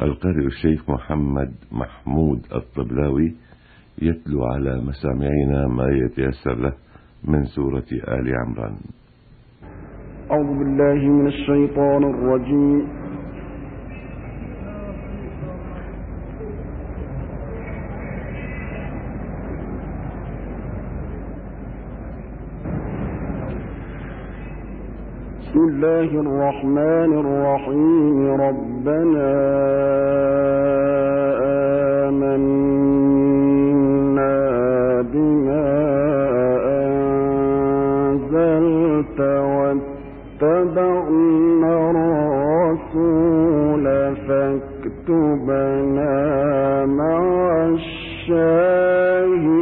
القارئ الشيخ محمد محمود الطبلاوي يتلو على مسامعنا ما يتيسر له من سورة آل عمران. أعوذ بالله من الشيطان الرجيم. الله الرحمن الرحيم. ربنا آمنا بما أنزلت واتبعنا الرسول فاكتبنا مع الشاهدين.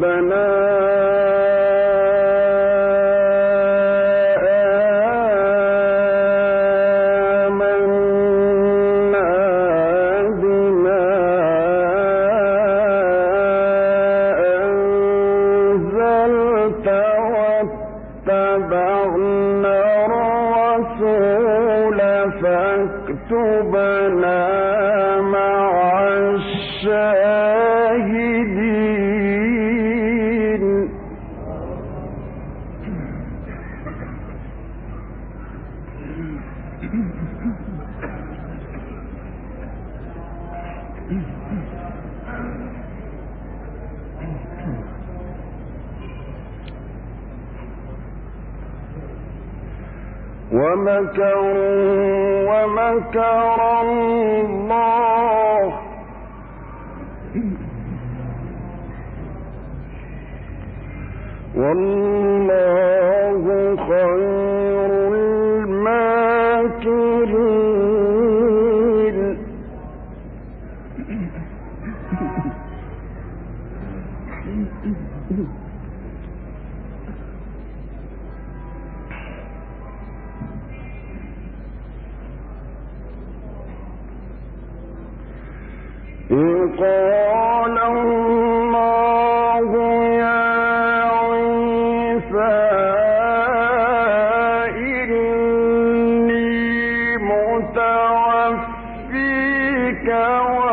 ربنا ومكروا ومكر الله. والله متوفيك ورافعك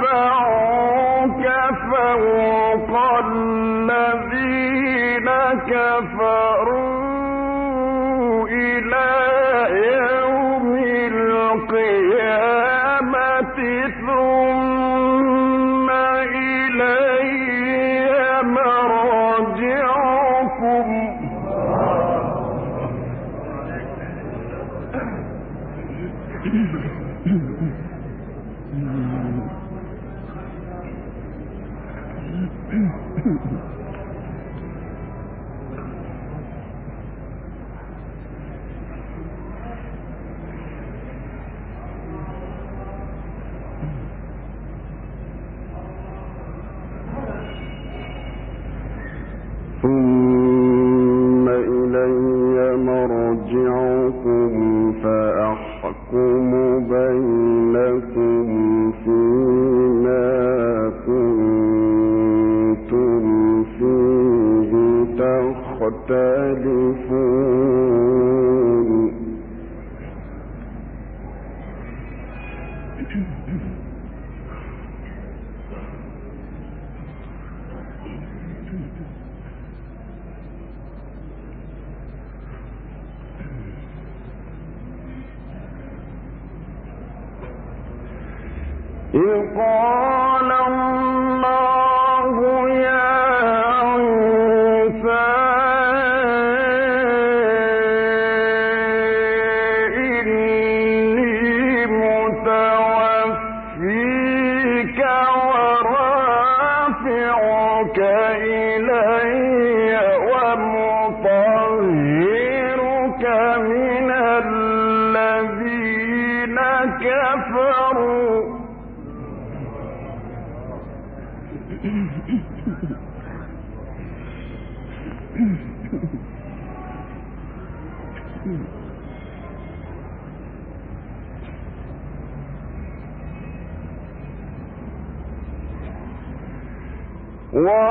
اتبعوك فوق الذين كفروا. فأحكم What.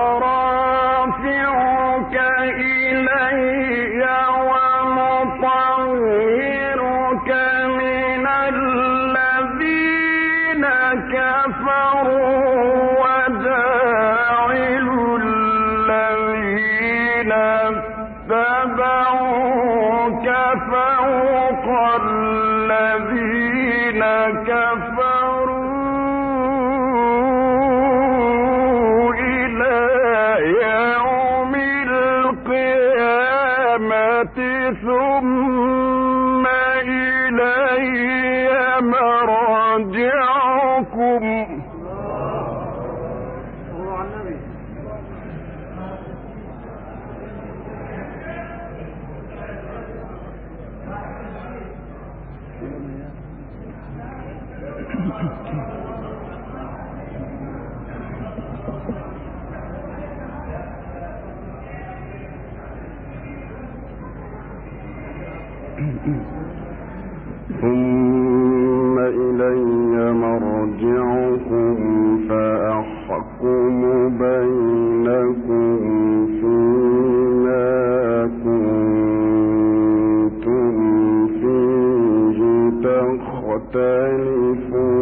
تختلفون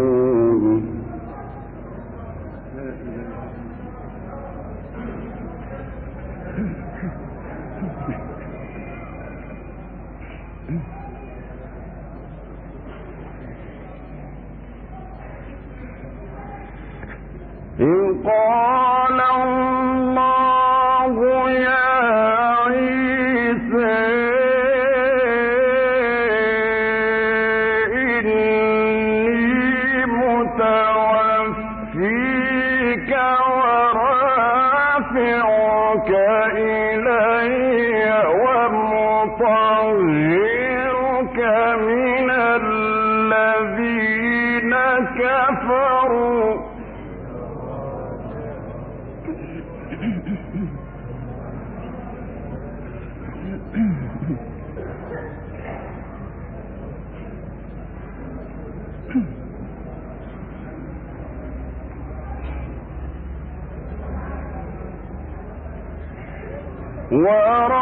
ورافعك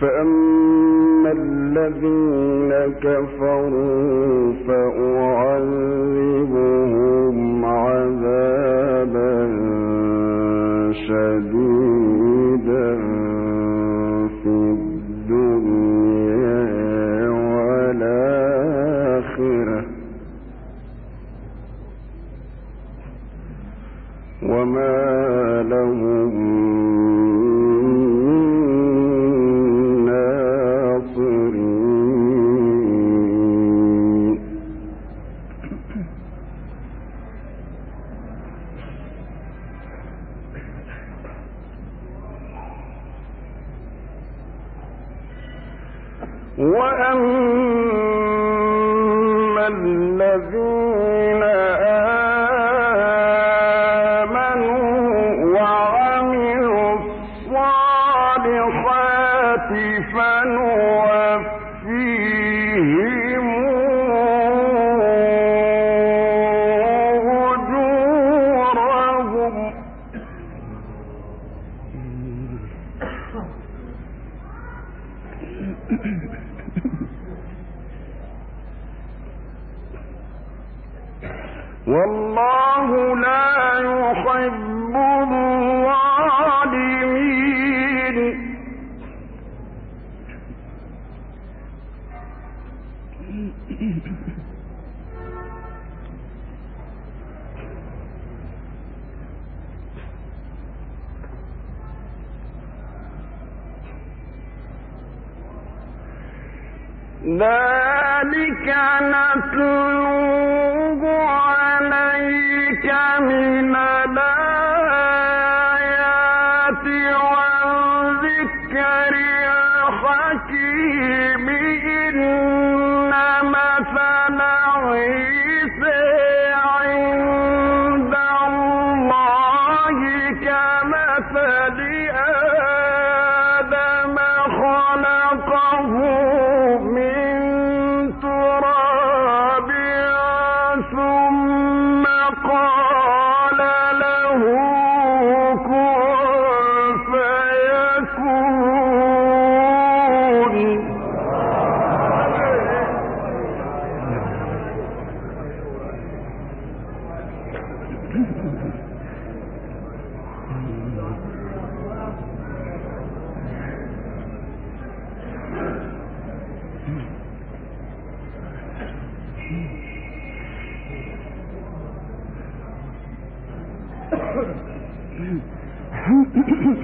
فأما الذين كفروا فأعذبهم عذابا شديدا كانت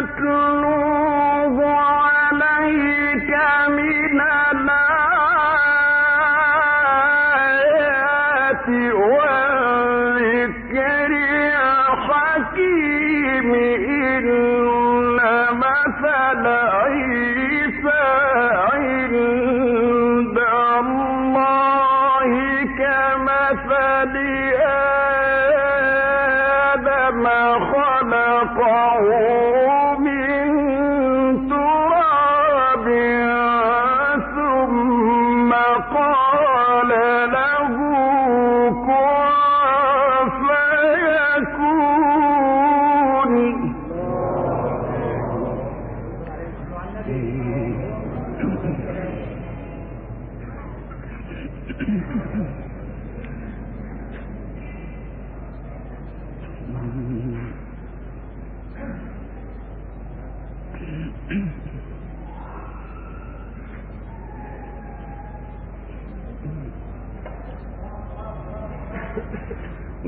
نتلوه عليك من الأرض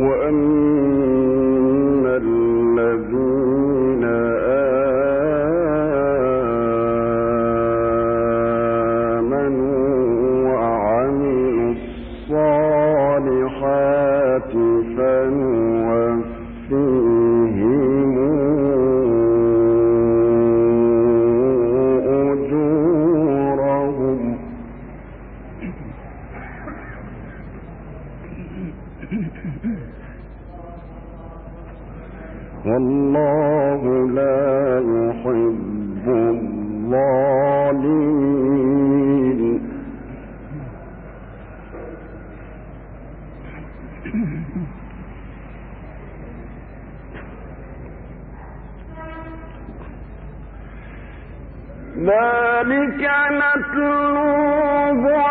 وأن ذلك نتلوه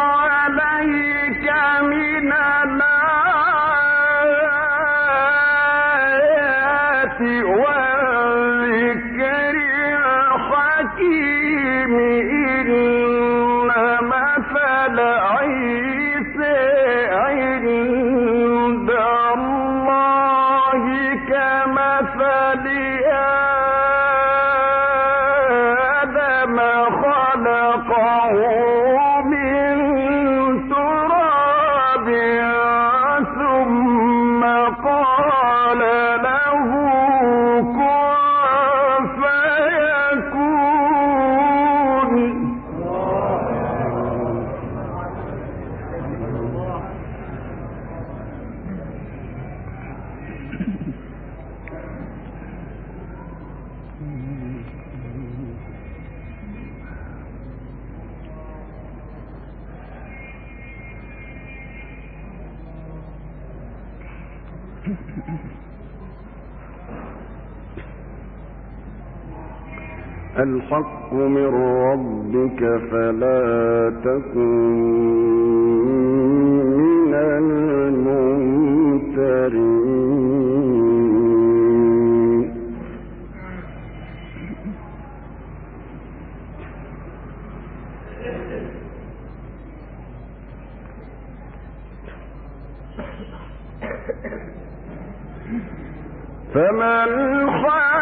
الحق من ربك فلا تكن من الممترين فمن خالق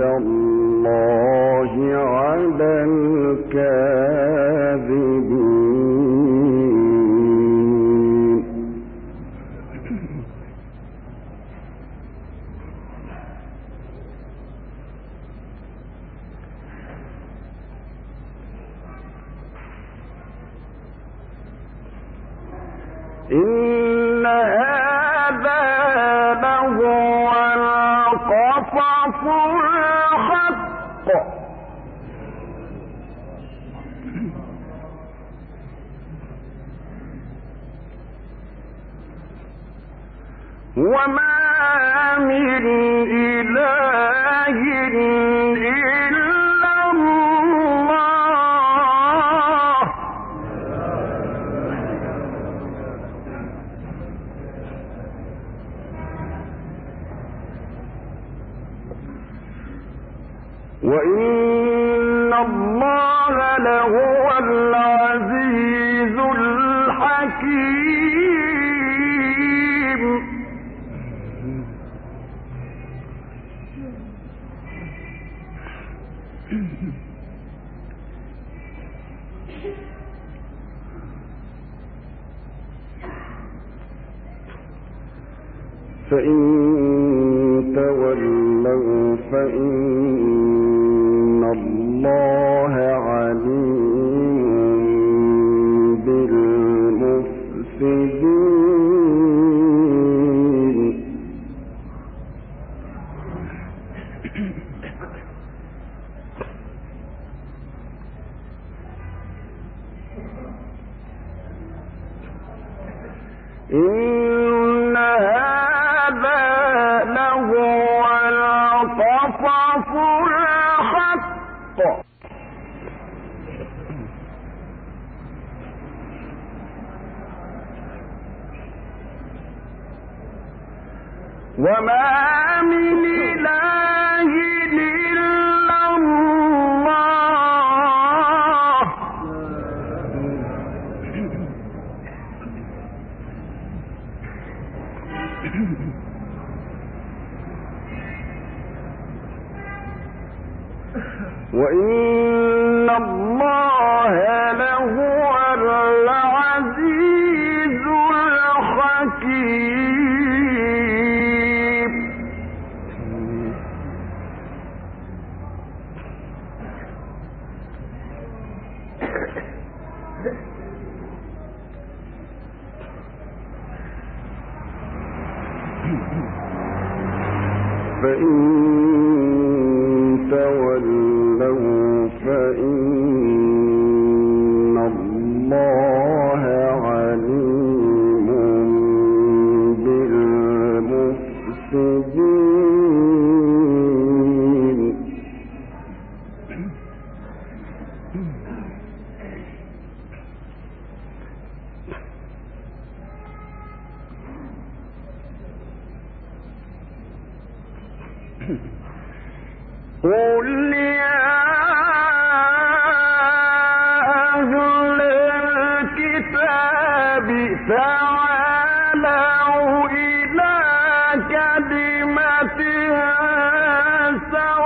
الله على الكاذبين. وإن الله لهو العزيز الحكيم. فإن تولوا فإن إن وما فإن كلمة سواء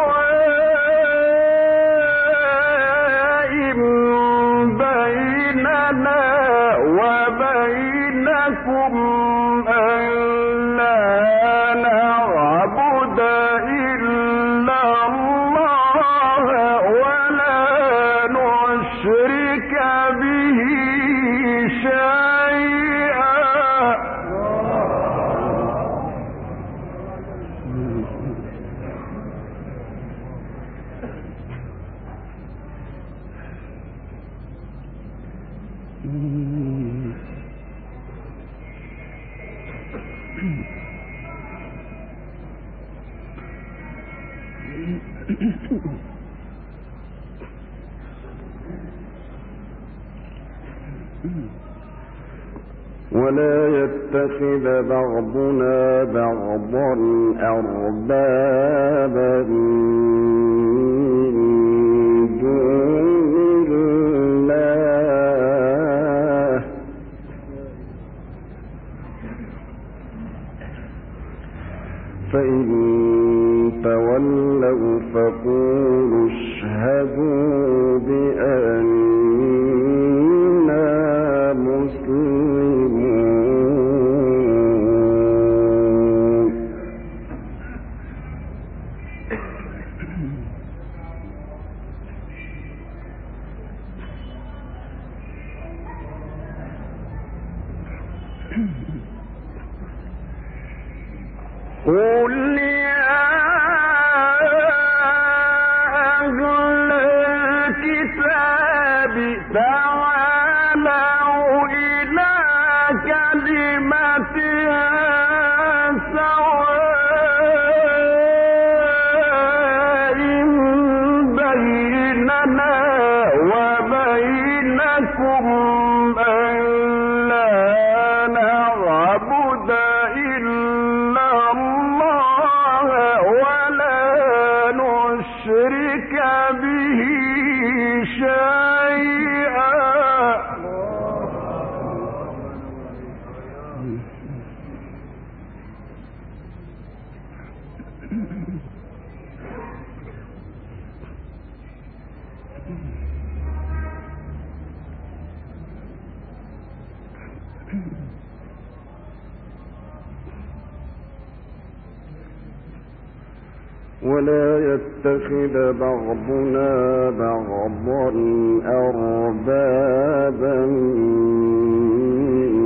ولا يتخذ بعضنا بعضا أربابا من دون الله فإن تولوا فقولوا اشهدوا بأننا thou ولا يتخذ بعضنا بعضا أربابا من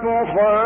فلم